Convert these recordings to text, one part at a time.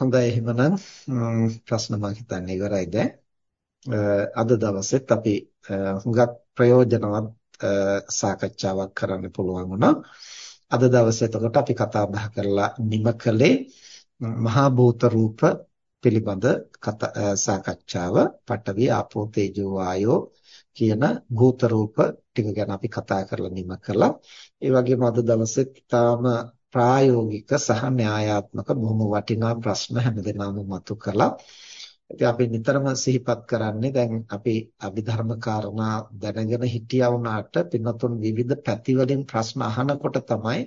හොඳයි එහෙමනම් ප්‍රශ්න මම හිතන්නේ ඉවරයි දැන්. අද දවසෙත් අපි හුඟක් ප්‍රයෝජනවත් සාකච්ඡාවක් කරන්න පුළුවන් වුණා. අද දවසේ එතකොට අපි කතා බහ කරලා නිම කළේ මහා භූත රූප පිළිබඳ සාකච්ඡාව පඨවි ආපෝ තේජෝ වායෝ කියන භූත රූප ටික ගැන අපි කතා කරලා නිම කළා. ඒ වගේම අද දවසේ ඊටාම ප්‍රායෝගික සහ න්‍යායාත්මක බොහොම වටිනා ප්‍රශ්න හැමදෙනාම මතු කළා. ඉතින් අපි නිතරම සිහිපත් කරන්නේ දැන් අපි අභිධර්ම කාරණා දැනගෙන හිටියා වුණාට පින්නතුන් විවිධ පැති වලින් ප්‍රශ්න අහනකොට තමයි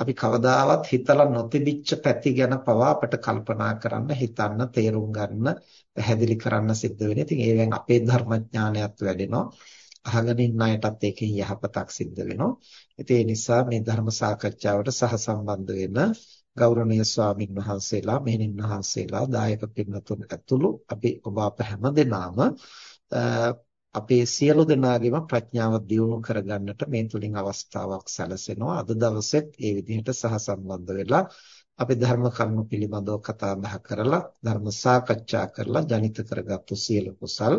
අපි කවදාවත් හිතලා නොතිබිච්ච පැති ගැන පවා අපට කල්පනා කරන්න, හිතන්න, තේරුම් ගන්න, පැහැදිලි කරන්න සිද්ධ වෙන්නේ. ඉතින් ඒවෙන් අපේ ධර්මඥානයත් වැඩෙනවා. අහගෙන ඉන්න අයටත් ඒකෙන් යහපතක් සිද්ධ වෙනවා. ඉතින් ඒ නිසා මේ ධර්ම සාකච්ඡාවට සහසම්බන්ධ වෙන ගෞරවනීය ස්වාමින් වහන්සේලා, මෙහෙණින් වහන්සේලා, දායක පින්වතුන් ඇතුළු අපි ඔබ අප හැම දෙනාම අපේ සියලු දෙනාගේම ප්‍රඥාව දියුණු කරගන්නට මේ තුලින් අවස්ථාවක් සැලසෙනවා. අද දවසෙත් මේ විදිහට සහසම්බන්ධ වෙලා අපි ධර්ම කරුණු පිළිබඳව කතා බහ කරලා ධර්ම සාකච්ඡා කරලා ජනිත කරගත්තු සියලු කුසල්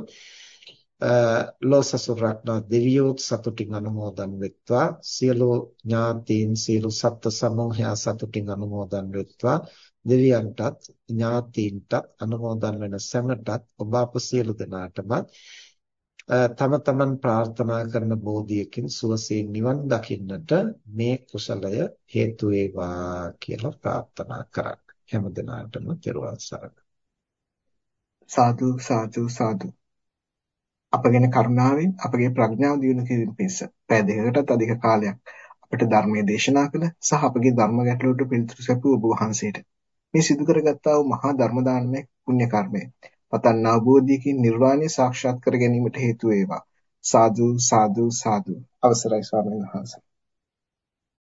ලෝසසුර රත්න දෙවියෝ සතුටින් අනුමෝදන් වෙත්වා සියලු ඥාතීන් සියලු සත්ත්ව සමූහය සතුටින් අනුමෝදන් වෙත්වා දෙවියන්ටත් ඥාතීන්ටත් අනුමෝදන් වෙන සැමටත් ඔබ අප සියලු දෙනාටම තම තමන් ප්‍රාර්ථනා කරන බෝධියකින් සුවසේ නිවන් දකින්නට මේ කුසලය හේතු වේවා කියලා ප්‍රාර්ථනා කරන්න. හැම දිනාටම තෙරුවන් සරණයි. සාදු සාදු සාදු අප ගැන කරුණාවෙන් අපගේ ප්‍රඥාව දියුණු කිරීම පිණිස පැය දෙකකටත් අධික කාලයක් අපට ධර්මයේ දේශනා කළ සහ අපගේ ධර්ම ගැටලුවට පිළිතුරු සැපුව ඔබ වහන්සේට. මේ සිදු කරගත්තා වූ මහා ධර්ම දානමය පුණ්‍ය කර්මය. පතන් අවබෝධයකින් නිර්වාණය සාක්ෂාත් කර ගැනීමට හේතු වේවා. සාදු සාදු සාදු. අවසරයි ස්වාමීන් වහන්සේ.